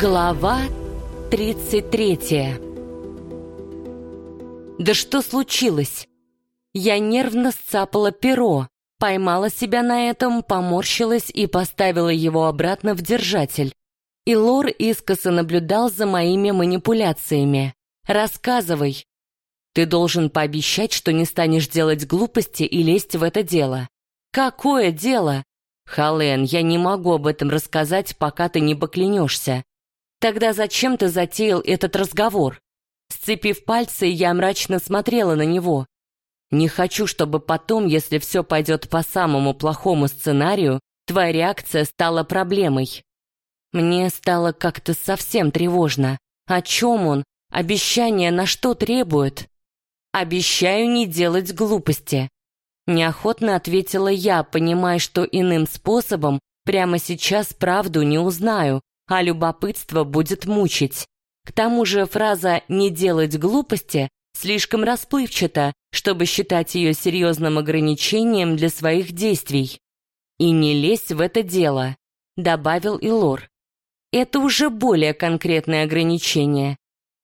Глава 33 Да что случилось? Я нервно сцапала перо, поймала себя на этом, поморщилась и поставила его обратно в держатель. И Лор искоса наблюдал за моими манипуляциями. «Рассказывай. Ты должен пообещать, что не станешь делать глупости и лезть в это дело». «Какое дело?» «Хален, я не могу об этом рассказать, пока ты не поклянешься. Тогда зачем ты затеял этот разговор? Сцепив пальцы, я мрачно смотрела на него. Не хочу, чтобы потом, если все пойдет по самому плохому сценарию, твоя реакция стала проблемой. Мне стало как-то совсем тревожно. О чем он? Обещание на что требует? Обещаю не делать глупости. Неохотно ответила я, понимая, что иным способом прямо сейчас правду не узнаю, а любопытство будет мучить. К тому же фраза «не делать глупости» слишком расплывчата, чтобы считать ее серьезным ограничением для своих действий. «И не лезь в это дело», — добавил Илор. «Это уже более конкретное ограничение.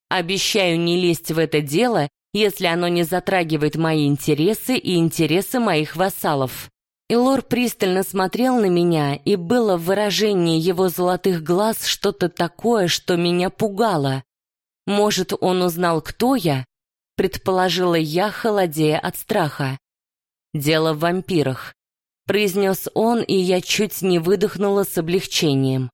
Обещаю не лезть в это дело, если оно не затрагивает мои интересы и интересы моих вассалов». Илор пристально смотрел на меня, и было в выражении его золотых глаз что-то такое, что меня пугало. Может, он узнал, кто я? Предположила я, холодея от страха. «Дело в вампирах», — произнес он, и я чуть не выдохнула с облегчением.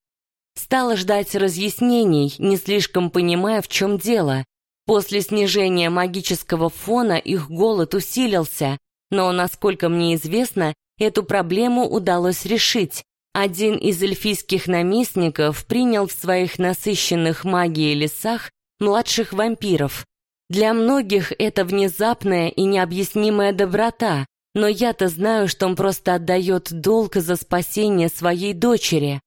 Стала ждать разъяснений, не слишком понимая, в чем дело. После снижения магического фона их голод усилился, но, насколько мне известно, Эту проблему удалось решить. Один из эльфийских наместников принял в своих насыщенных магией лесах младших вампиров. Для многих это внезапная и необъяснимая доброта, но я-то знаю, что он просто отдает долг за спасение своей дочери.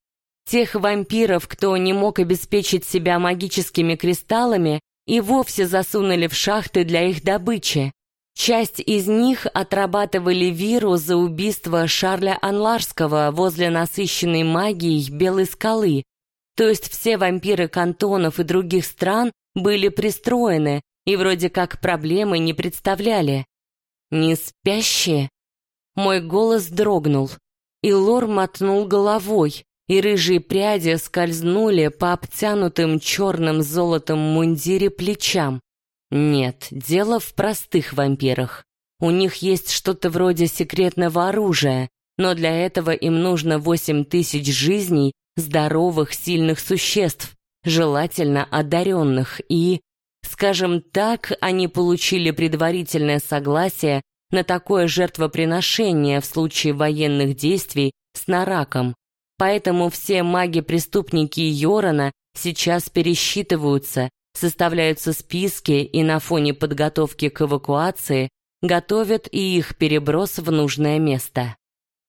Тех вампиров, кто не мог обеспечить себя магическими кристаллами, и вовсе засунули в шахты для их добычи. Часть из них отрабатывали виру за убийство Шарля Анларского возле насыщенной магией Белой скалы. То есть все вампиры кантонов и других стран были пристроены и вроде как проблемы не представляли. «Не спящие?» Мой голос дрогнул, и Лор мотнул головой, и рыжие пряди скользнули по обтянутым черным золотом мундире плечам. Нет, дело в простых вампирах. У них есть что-то вроде секретного оружия, но для этого им нужно восемь тысяч жизней здоровых, сильных существ, желательно одаренных, и, скажем так, они получили предварительное согласие на такое жертвоприношение в случае военных действий с Нараком. Поэтому все маги-преступники Йорона сейчас пересчитываются составляются списки и на фоне подготовки к эвакуации готовят и их переброс в нужное место.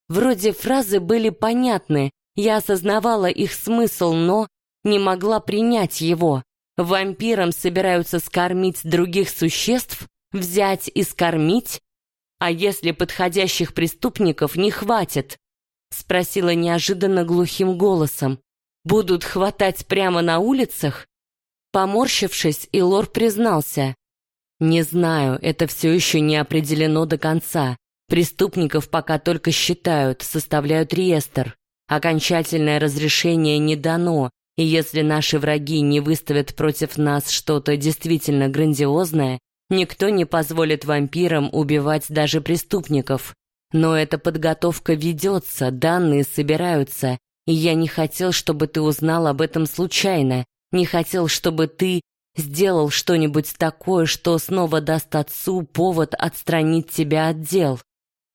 Вроде фразы были понятны, я осознавала их смысл, но не могла принять его. Вампирам собираются скормить других существ, взять и скормить? А если подходящих преступников не хватит? Спросила неожиданно глухим голосом. Будут хватать прямо на улицах? Поморщившись, Илор признался. «Не знаю, это все еще не определено до конца. Преступников пока только считают, составляют реестр. Окончательное разрешение не дано, и если наши враги не выставят против нас что-то действительно грандиозное, никто не позволит вампирам убивать даже преступников. Но эта подготовка ведется, данные собираются, и я не хотел, чтобы ты узнал об этом случайно, не хотел, чтобы ты сделал что-нибудь такое, что снова даст отцу повод отстранить тебя от дел.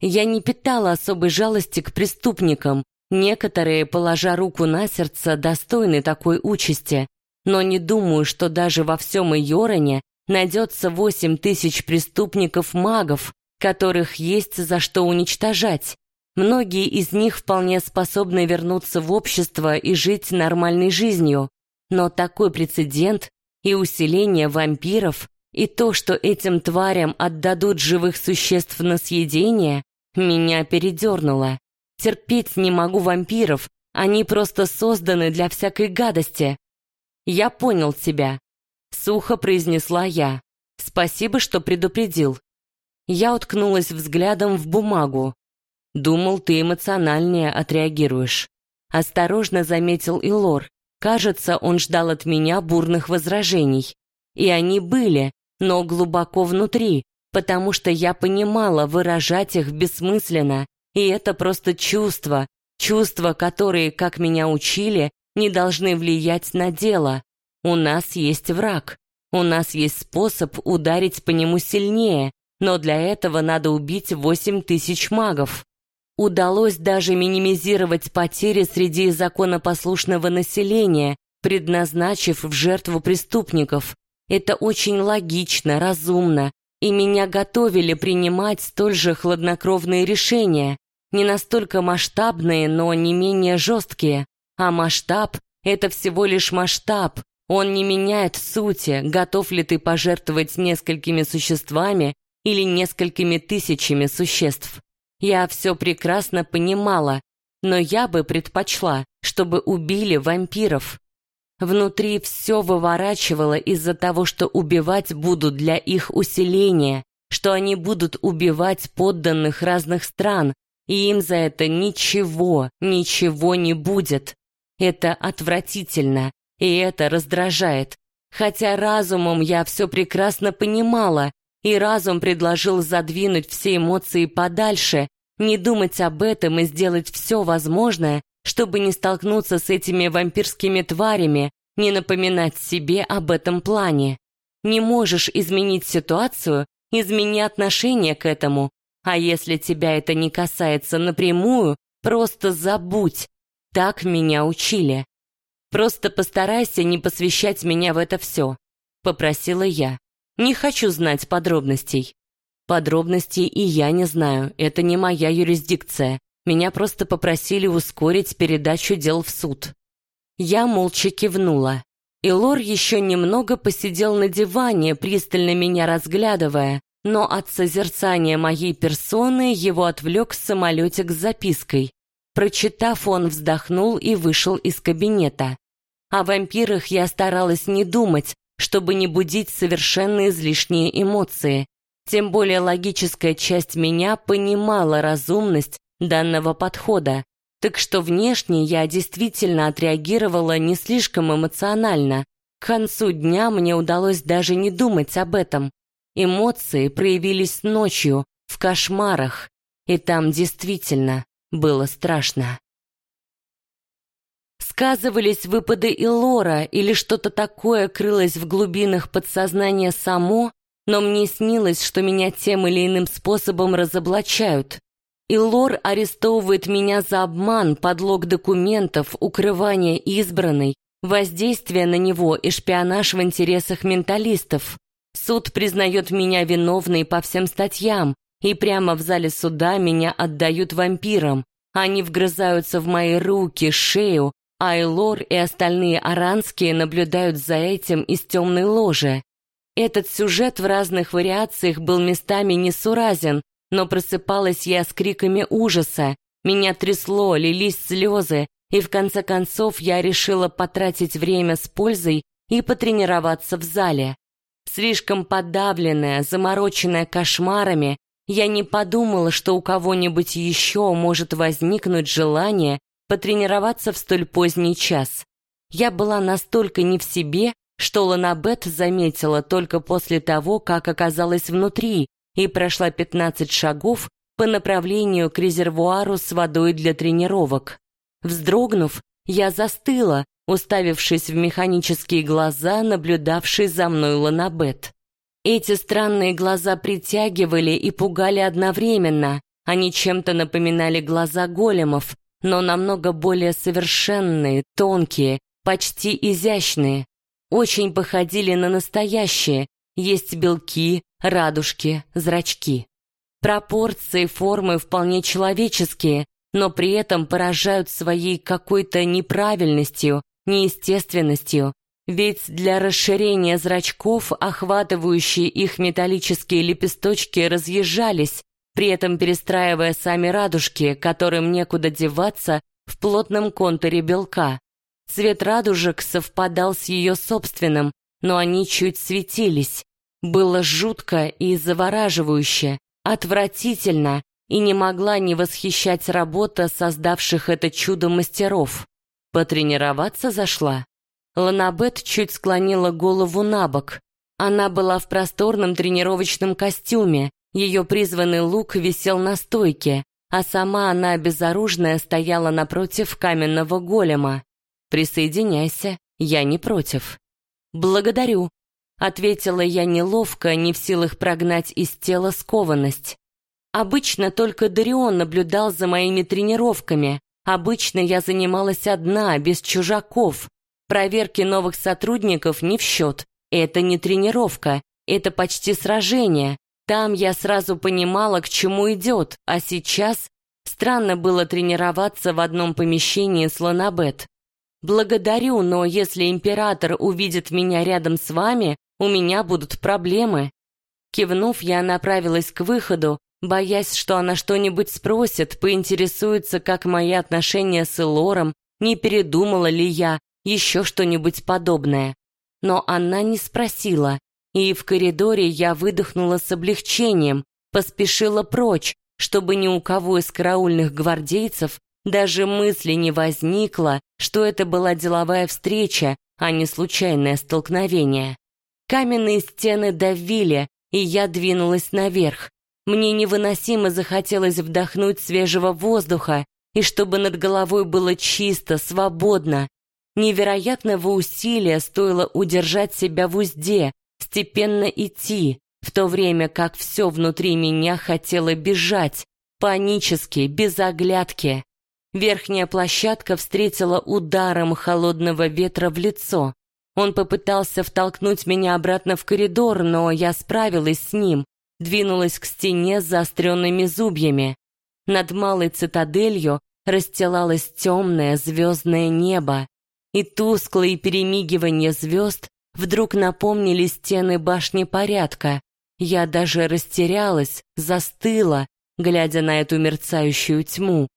Я не питала особой жалости к преступникам. Некоторые, положа руку на сердце, достойны такой участи. Но не думаю, что даже во всем Йороне найдется восемь тысяч преступников-магов, которых есть за что уничтожать. Многие из них вполне способны вернуться в общество и жить нормальной жизнью. Но такой прецедент и усиление вампиров, и то, что этим тварям отдадут живых существ на съедение, меня передернуло. Терпеть не могу вампиров, они просто созданы для всякой гадости. Я понял тебя. Сухо произнесла я. Спасибо, что предупредил. Я уткнулась взглядом в бумагу. Думал, ты эмоциональнее отреагируешь. Осторожно заметил Илор. Кажется, он ждал от меня бурных возражений. И они были, но глубоко внутри, потому что я понимала, выражать их бессмысленно, и это просто чувства, чувства, которые, как меня учили, не должны влиять на дело. У нас есть враг, у нас есть способ ударить по нему сильнее, но для этого надо убить восемь тысяч магов. Удалось даже минимизировать потери среди законопослушного населения, предназначив в жертву преступников. Это очень логично, разумно, и меня готовили принимать столь же хладнокровные решения, не настолько масштабные, но не менее жесткие. А масштаб — это всего лишь масштаб, он не меняет сути, готов ли ты пожертвовать несколькими существами или несколькими тысячами существ. Я все прекрасно понимала, но я бы предпочла, чтобы убили вампиров. Внутри все выворачивало из-за того, что убивать будут для их усиления, что они будут убивать подданных разных стран, и им за это ничего, ничего не будет. Это отвратительно, и это раздражает. Хотя разумом я все прекрасно понимала, и разум предложил задвинуть все эмоции подальше, не думать об этом и сделать все возможное, чтобы не столкнуться с этими вампирскими тварями, не напоминать себе об этом плане. Не можешь изменить ситуацию, измени отношение к этому, а если тебя это не касается напрямую, просто забудь. Так меня учили. Просто постарайся не посвящать меня в это все, попросила я. Не хочу знать подробностей. Подробностей и я не знаю, это не моя юрисдикция. Меня просто попросили ускорить передачу дел в суд. Я молча кивнула. И Лор еще немного посидел на диване, пристально меня разглядывая, но от созерцания моей персоны его отвлек самолетик с запиской. Прочитав, он вздохнул и вышел из кабинета. О вампирах я старалась не думать, чтобы не будить совершенно излишние эмоции. Тем более логическая часть меня понимала разумность данного подхода, так что внешне я действительно отреагировала не слишком эмоционально. К концу дня мне удалось даже не думать об этом. Эмоции проявились ночью, в кошмарах, и там действительно было страшно. Сказывались выпады Илора или что-то такое крылось в глубинах подсознания само, но мне снилось, что меня тем или иным способом разоблачают. Илор арестовывает меня за обман, подлог документов, укрывание избранной, воздействие на него и шпионаж в интересах менталистов. Суд признает меня виновной по всем статьям, и прямо в зале суда меня отдают вампирам. Они вгрызаются в мои руки, шею, а Элор и остальные аранские наблюдают за этим из темной ложи. Этот сюжет в разных вариациях был местами несуразен, но просыпалась я с криками ужаса. Меня трясло, лились слезы, и в конце концов я решила потратить время с пользой и потренироваться в зале. Слишком подавленная, замороченная кошмарами, я не подумала, что у кого-нибудь еще может возникнуть желание потренироваться в столь поздний час. Я была настолько не в себе, что Ланабет заметила только после того, как оказалась внутри и прошла 15 шагов по направлению к резервуару с водой для тренировок. Вздрогнув, я застыла, уставившись в механические глаза, наблюдавшие за мной Ланабет. Эти странные глаза притягивали и пугали одновременно. Они чем-то напоминали глаза големов, но намного более совершенные, тонкие, почти изящные. Очень походили на настоящие. Есть белки, радужки, зрачки. Пропорции, формы вполне человеческие, но при этом поражают своей какой-то неправильностью, неестественностью, ведь для расширения зрачков охватывающие их металлические лепесточки разъезжались, при этом перестраивая сами радужки, которым некуда деваться в плотном контуре белка. Цвет радужек совпадал с ее собственным, но они чуть светились. Было жутко и завораживающе, отвратительно, и не могла не восхищать работа создавших это чудо мастеров. Потренироваться зашла. Ланабет чуть склонила голову на бок. Она была в просторном тренировочном костюме, ее призванный лук висел на стойке, а сама она безоружная стояла напротив каменного голема. «Присоединяйся, я не против». «Благодарю», — ответила я неловко, не в силах прогнать из тела скованность. Обычно только Дарион наблюдал за моими тренировками. Обычно я занималась одна, без чужаков. Проверки новых сотрудников не в счет. Это не тренировка, это почти сражение. Там я сразу понимала, к чему идет, а сейчас странно было тренироваться в одном помещении с Ланабет. Благодарю, но если император увидит меня рядом с вами, у меня будут проблемы. Кивнув, я направилась к выходу, боясь, что она что-нибудь спросит, поинтересуется, как мои отношения с Элором, не передумала ли я, еще что-нибудь подобное. Но она не спросила, и в коридоре я выдохнула с облегчением, поспешила прочь, чтобы ни у кого из караульных гвардейцев даже мысли не возникло, что это была деловая встреча, а не случайное столкновение. Каменные стены давили, и я двинулась наверх. Мне невыносимо захотелось вдохнуть свежего воздуха, и чтобы над головой было чисто, свободно. Невероятного усилия стоило удержать себя в узде, степенно идти, в то время как все внутри меня хотело бежать, панически, без оглядки. Верхняя площадка встретила ударом холодного ветра в лицо. Он попытался втолкнуть меня обратно в коридор, но я справилась с ним, двинулась к стене с заостренными зубьями. Над малой цитаделью расстилалось темное звездное небо, и тусклые перемигивания звезд вдруг напомнили стены башни порядка. Я даже растерялась, застыла, глядя на эту мерцающую тьму.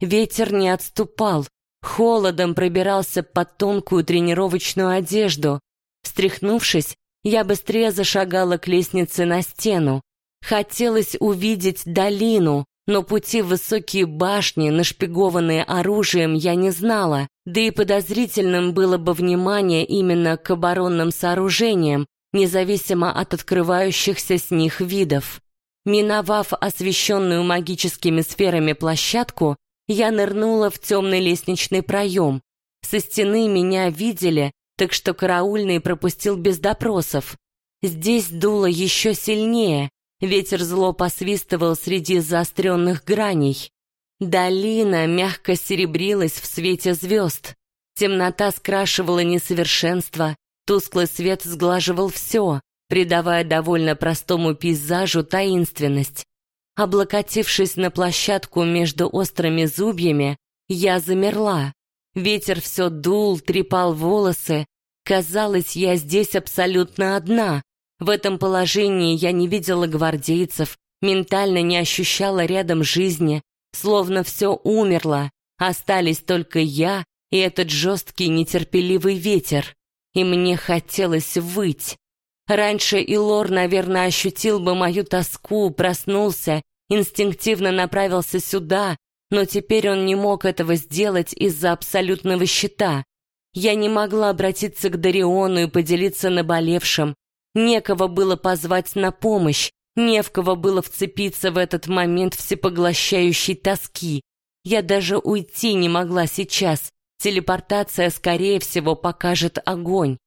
Ветер не отступал, холодом пробирался под тонкую тренировочную одежду. Встряхнувшись, я быстрее зашагала к лестнице на стену. Хотелось увидеть долину, но пути в высокие башни, нашпигованные оружием, я не знала, да и подозрительным было бы внимание именно к оборонным сооружениям, независимо от открывающихся с них видов. Миновав освещенную магическими сферами площадку, я нырнула в темный лестничный проем. Со стены меня видели, так что караульный пропустил без допросов. Здесь дуло еще сильнее, Ветер зло посвистывал среди заостренных граней. Долина мягко серебрилась в свете звезд. Темнота скрашивала несовершенство, тусклый свет сглаживал все, придавая довольно простому пейзажу таинственность. Облокотившись на площадку между острыми зубьями, я замерла. Ветер все дул, трепал волосы. Казалось, я здесь абсолютно одна, в этом положении я не видела гвардейцев, ментально не ощущала рядом жизни, словно все умерло, остались только я и этот жесткий нетерпеливый ветер. И мне хотелось выть. Раньше Илор, наверное, ощутил бы мою тоску, проснулся, инстинктивно направился сюда, но теперь он не мог этого сделать из-за абсолютного щита. Я не могла обратиться к Дариону и поделиться наболевшим, Некого было позвать на помощь, не в кого было вцепиться в этот момент всепоглощающей тоски. Я даже уйти не могла сейчас. Телепортация, скорее всего, покажет огонь.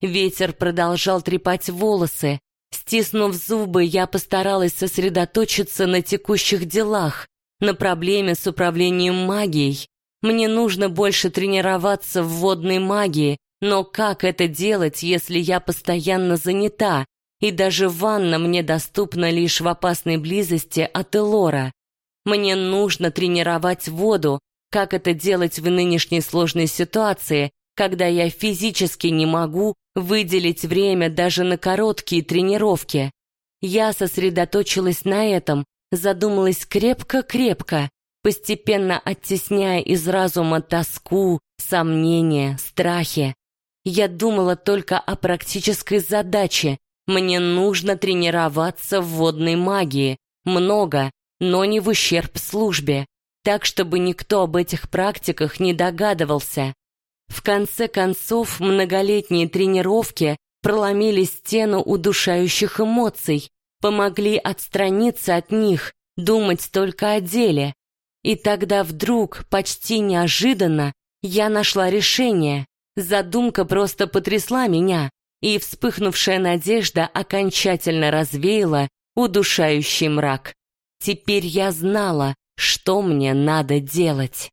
Ветер продолжал трепать волосы. Стиснув зубы, я постаралась сосредоточиться на текущих делах, на проблеме с управлением магией. Мне нужно больше тренироваться в водной магии, но как это делать, если я постоянно занята, и даже ванна мне доступна лишь в опасной близости от Элора? Мне нужно тренировать воду, как это делать в нынешней сложной ситуации, когда я физически не могу выделить время даже на короткие тренировки. Я сосредоточилась на этом, задумалась крепко-крепко, постепенно оттесняя из разума тоску, сомнения, страхи. Я думала только о практической задаче. Мне нужно тренироваться в водной магии. Много, но не в ущерб службе. Так, чтобы никто об этих практиках не догадывался. В конце концов, многолетние тренировки проломили стену удушающих эмоций, помогли отстраниться от них, думать только о деле. И тогда вдруг, почти неожиданно, я нашла решение. Задумка просто потрясла меня, и вспыхнувшая надежда окончательно развеяла удушающий мрак. Теперь я знала, что мне надо делать.